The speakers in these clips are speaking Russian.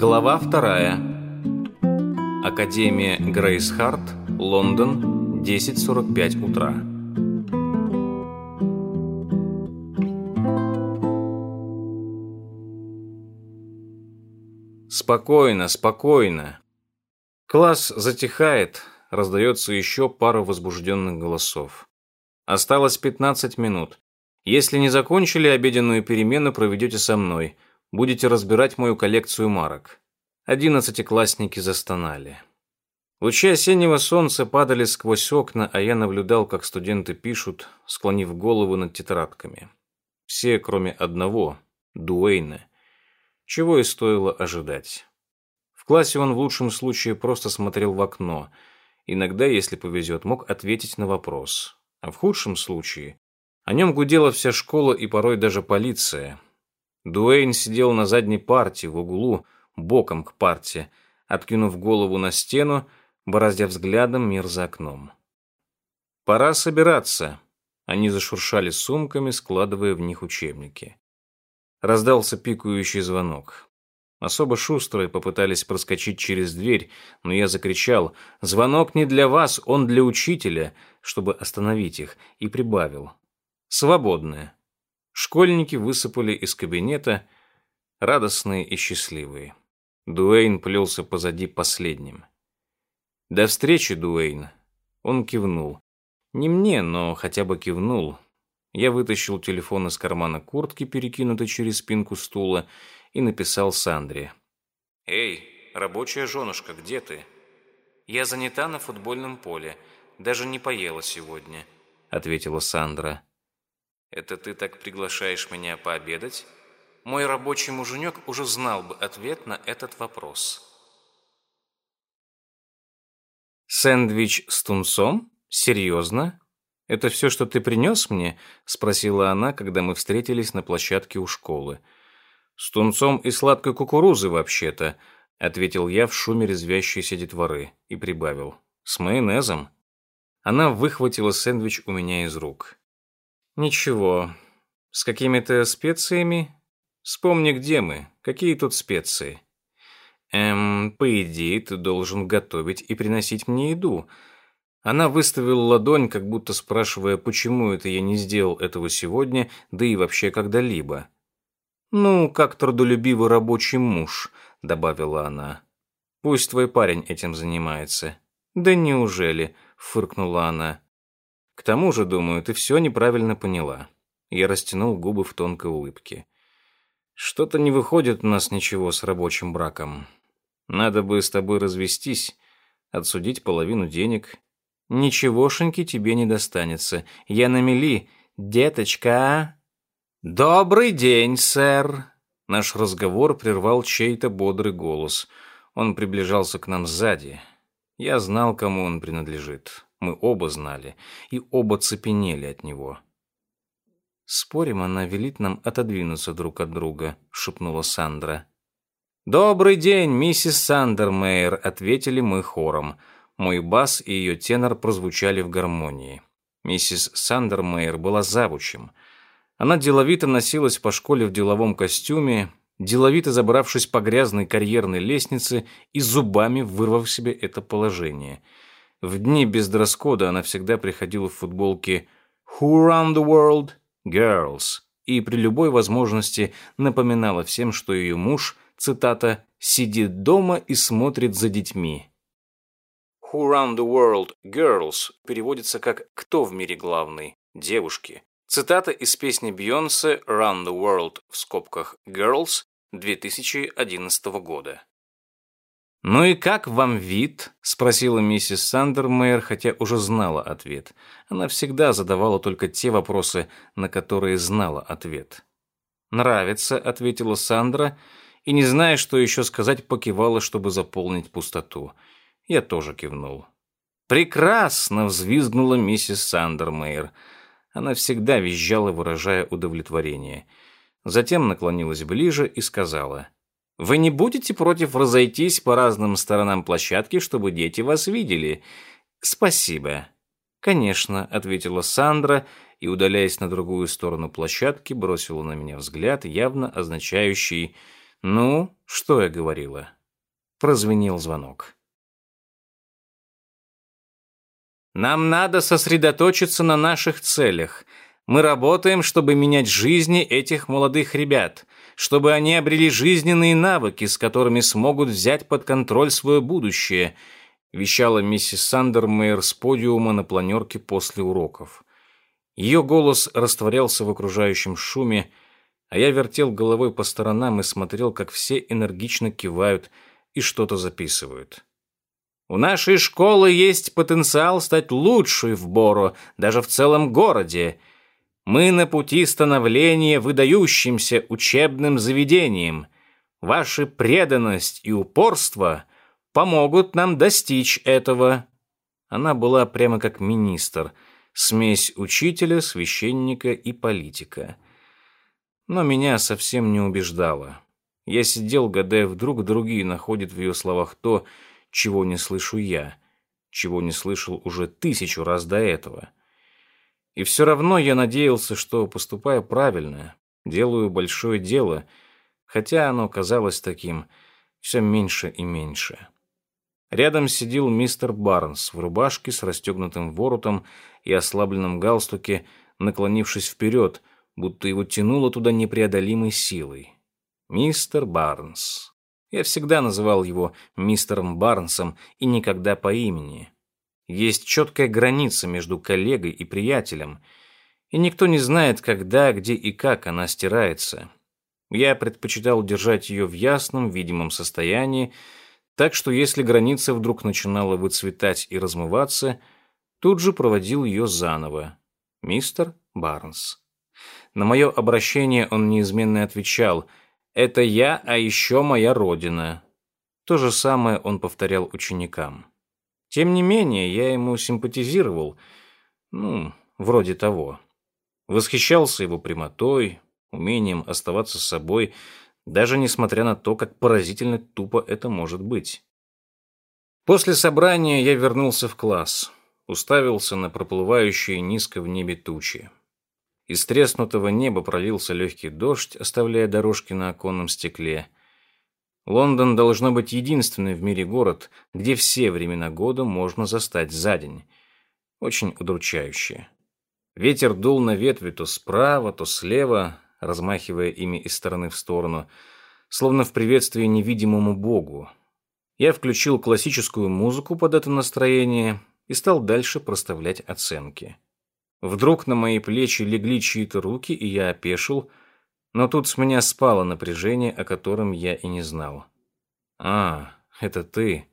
Глава вторая. Академия Грейс Харт, Лондон, 10.45 утра. Спокойно, спокойно. Класс затихает, раздается еще пара возбужденных голосов. Осталось 15 минут. Если не закончили обеденную перемену, проведете со мной. Будете разбирать мою коллекцию марок. Одиннадцатиклассники застонали. Лучи осеннего солнца падали сквозь окна, а я наблюдал, как студенты пишут, склонив голову над тетрадками. Все, кроме одного, Дуэйна. Чего и стоило ожидать. В классе он в лучшем случае просто смотрел в окно. Иногда, если повезет, мог ответить на вопрос. А в худшем случае о нем гудела вся школа и порой даже полиция. Дуэйн сидел на задней парте в углу, боком к парте, откинув голову на стену, бороздя взглядом мир за окном. «Пора собираться», — они зашуршали сумками, складывая в них учебники. Раздался пикающий звонок. Особо шустрые попытались проскочить через дверь, но я закричал «Звонок не для вас, он для учителя», чтобы остановить их, и прибавил Свободные. Школьники высыпали из кабинета, радостные и счастливые. Дуэйн плелся позади последним. «До встречи, Дуэйн!» Он кивнул. Не мне, но хотя бы кивнул. Я вытащил телефон из кармана куртки, перекинутой через спинку стула, и написал Сандре. «Эй, рабочая женушка, где ты?» «Я занята на футбольном поле. Даже не поела сегодня», — ответила Сандра. Это ты так приглашаешь меня пообедать? Мой рабочий муженек уже знал бы ответ на этот вопрос. Сэндвич с тунцом? Серьезно? Это все, что ты принес мне? Спросила она, когда мы встретились на площадке у школы. С тунцом и сладкой кукурузы вообще-то, ответил я в шуме резвящейся детворы и прибавил. С майонезом. Она выхватила сэндвич у меня из рук. Ничего. С какими-то специями? Вспомни, где мы. Какие тут специи? Эм, по идее, ты должен готовить и приносить мне еду. Она выставила ладонь, как будто спрашивая, почему это я не сделал этого сегодня, да и вообще когда-либо. «Ну, как трудолюбивый рабочий муж», — добавила она. «Пусть твой парень этим занимается». «Да неужели?» — фыркнула она. К тому же, думаю, ты все неправильно поняла. Я растянул губы в тонкой улыбке. Что-то не выходит у нас ничего с рабочим браком. Надо бы с тобой развестись, отсудить половину денег. Ничегошеньки тебе не достанется. Я на мели, деточка. Добрый день, сэр. Наш разговор прервал чей-то бодрый голос. Он приближался к нам сзади. Я знал, кому он принадлежит. Мы оба знали и оба цепенели от него. «Спорим, она велит нам отодвинуться друг от друга», — шепнула Сандра. «Добрый день, миссис Сандермейер», — ответили мы хором. Мой бас и ее тенор прозвучали в гармонии. Миссис Сандермейер была завучем. Она деловито носилась по школе в деловом костюме, деловито забравшись по грязной карьерной лестнице и зубами вырвав себе это положение — в дни без дресс-кода она всегда приходила в футболке «Who run the world? Girls» и при любой возможности напоминала всем, что ее муж, цитата, «сидит дома и смотрит за детьми». «Who run the world? Girls» переводится как «Кто в мире главный? Девушки». Цитата из песни Бейонсе «Run the World» в скобках «Girls» 2011 года. «Ну и как вам вид?» — спросила миссис Сандермейер, хотя уже знала ответ. Она всегда задавала только те вопросы, на которые знала ответ. «Нравится», — ответила Сандра, и, не зная, что еще сказать, покивала, чтобы заполнить пустоту. Я тоже кивнул. «Прекрасно!» — взвизгнула миссис Сандермейер. Она всегда визжала, выражая удовлетворение. Затем наклонилась ближе и сказала — вы не будете против разойтись по разным сторонам площадки, чтобы дети вас видели? Спасибо. Конечно, ответила Сандра и, удаляясь на другую сторону площадки, бросила на меня взгляд, явно означающий Ну, что я говорила? Прозвенел звонок. Нам надо сосредоточиться на наших целях. Мы работаем, чтобы менять жизни этих молодых ребят, чтобы они обрели жизненные навыки, с которыми смогут взять под контроль свое будущее, вещала миссис Сандермейер с подиума на планерке после уроков. Ее голос растворялся в окружающем шуме, а я вертел головой по сторонам и смотрел, как все энергично кивают и что-то записывают. У нашей школы есть потенциал стать лучшей в Боро, даже в целом городе. Мы на пути становления выдающимся учебным заведением. Ваша преданность и упорство помогут нам достичь этого. Она была прямо как министр, смесь учителя, священника и политика. Но меня совсем не убеждала. Я сидел, гадая, вдруг другие находят в ее словах то, чего не слышу я, чего не слышал уже тысячу раз до этого. И все равно я надеялся, что поступаю правильно, делаю большое дело, хотя оно казалось таким все меньше и меньше. Рядом сидел мистер Барнс в рубашке с расстегнутым воротом и ослабленном галстуке, наклонившись вперед, будто его тянуло туда непреодолимой силой. Мистер Барнс. Я всегда называл его мистером Барнсом и никогда по имени. Есть четкая граница между коллегой и приятелем, и никто не знает, когда, где и как она стирается. Я предпочитал держать ее в ясном, видимом состоянии, так что если граница вдруг начинала выцветать и размываться, тут же проводил ее заново. Мистер Барнс. На мое обращение он неизменно отвечал – это я, а еще моя родина. То же самое он повторял ученикам. Тем не менее, я ему симпатизировал, ну, вроде того. Восхищался его прямотой, умением оставаться собой, даже несмотря на то, как поразительно тупо это может быть. После собрания я вернулся в класс, уставился на проплывающие низко в небе тучи. Из треснутого неба пролился легкий дождь, оставляя дорожки на оконном стекле. Лондон должно быть единственный в мире город, где все времена года можно застать за день. Очень удручающе. Ветер дул на ветви то справа, то слева, размахивая ими из стороны в сторону, словно в приветствии невидимому богу. Я включил классическую музыку под это настроение и стал дальше проставлять оценки. Вдруг на мои плечи легли чьи-то руки, и я опешил, но тут с меня спало напряжение, о котором я и не знал. «А, это ты.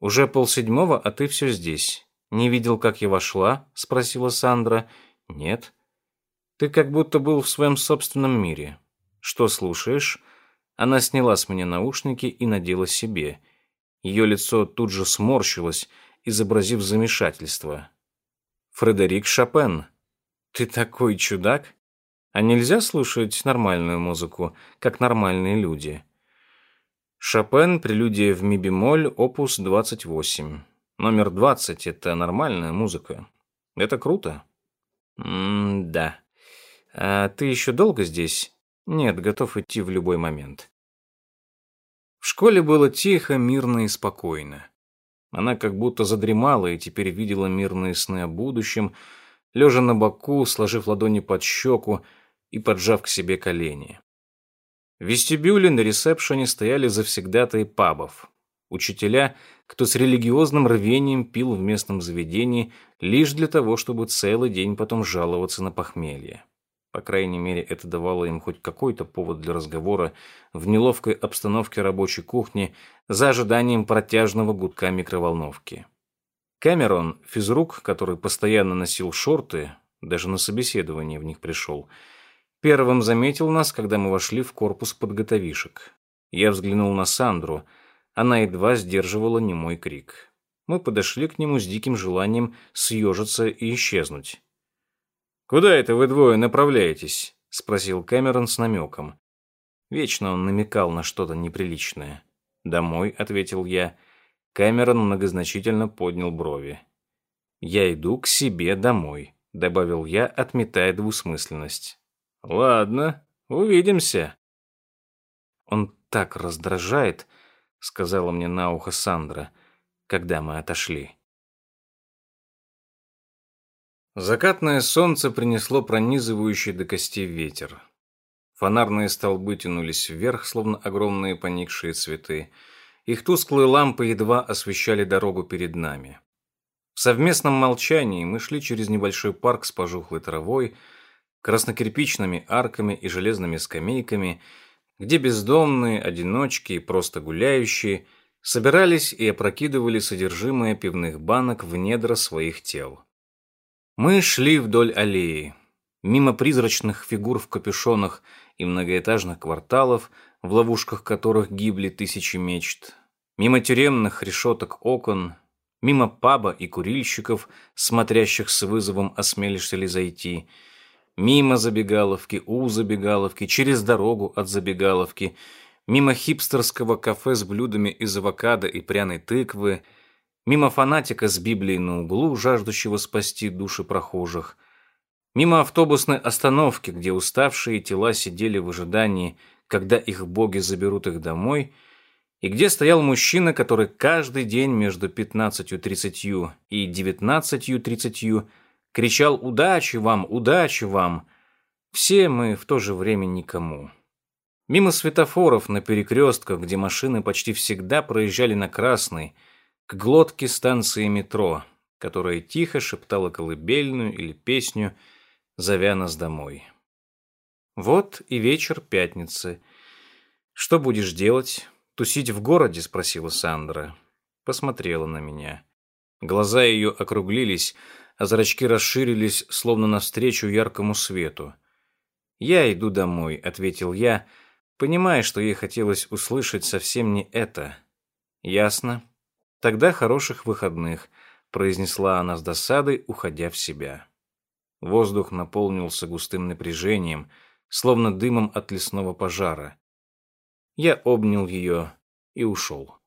Уже полседьмого, а ты все здесь. Не видел, как я вошла?» — спросила Сандра. «Нет. Ты как будто был в своем собственном мире. Что слушаешь?» Она сняла с меня наушники и надела себе. Ее лицо тут же сморщилось, изобразив замешательство. Фредерик Шопен. Ты такой чудак. А нельзя слушать нормальную музыку, как нормальные люди? Шопен, прелюдия в ми бемоль, опус 28. Номер 20 — это нормальная музыка. Это круто. М-да. А ты еще долго здесь? Нет, готов идти в любой момент. В школе было тихо, мирно и спокойно. Она как будто задремала и теперь видела мирные сны о будущем, лежа на боку, сложив ладони под щеку и поджав к себе колени. В вестибюле на ресепшене стояли завсегдатые пабов. Учителя, кто с религиозным рвением пил в местном заведении лишь для того, чтобы целый день потом жаловаться на похмелье. По крайней мере, это давало им хоть какой-то повод для разговора в неловкой обстановке рабочей кухни за ожиданием протяжного гудка микроволновки. Кэмерон, физрук, который постоянно носил шорты, даже на собеседование в них пришел, первым заметил нас, когда мы вошли в корпус подготовишек. Я взглянул на Сандру, она едва сдерживала немой крик. Мы подошли к нему с диким желанием съежиться и исчезнуть. «Куда это вы двое направляетесь?» — спросил Кэмерон с намеком. Вечно он намекал на что-то неприличное. «Домой», — ответил я. Кэмерон многозначительно поднял брови. «Я иду к себе домой», — добавил я, отметая двусмысленность. «Ладно, увидимся». Он так раздражает, сказала мне на ухо Сандра, когда мы отошли. Закатное солнце принесло пронизывающий до костей ветер. Фонарные столбы тянулись вверх, словно огромные поникшие цветы. Их тусклые лампы едва освещали дорогу перед нами. В совместном молчании мы шли через небольшой парк с пожухлой травой, краснокирпичными арками и железными скамейками, где бездомные, одиночки и просто гуляющие собирались и опрокидывали содержимое пивных банок в недра своих тел. Мы шли вдоль аллеи, мимо призрачных фигур в капюшонах и многоэтажных кварталов, в ловушках которых гибли тысячи мечт, мимо тюремных решеток окон, мимо паба и курильщиков, смотрящих с вызовом «осмелишься ли зайти», мимо забегаловки, у забегаловки, через дорогу от забегаловки, мимо хипстерского кафе с блюдами из авокадо и пряной тыквы – мимо фанатика с Библией на углу, жаждущего спасти души прохожих, мимо автобусной остановки, где уставшие тела сидели в ожидании, когда их боги заберут их домой, и где стоял мужчина, который каждый день между 15.30 и 19.30 кричал «Удачи вам! Удачи вам!» Все мы в то же время никому. Мимо светофоров на перекрестках, где машины почти всегда проезжали на красный, к глотке станции метро, которая тихо шептала колыбельную или песню, зовя нас домой. Вот и вечер пятницы. Что будешь делать? Тусить в городе? спросила Сандра. Посмотрела на меня. Глаза ее округлились, а зрачки расширились, словно навстречу яркому свету. «Я иду домой», — ответил я, понимая, что ей хотелось услышать совсем не это. «Ясно», Тогда хороших выходных, произнесла она с досадой, уходя в себя. Воздух наполнился густым напряжением, словно дымом от лесного пожара. Я обнял ее и ушел.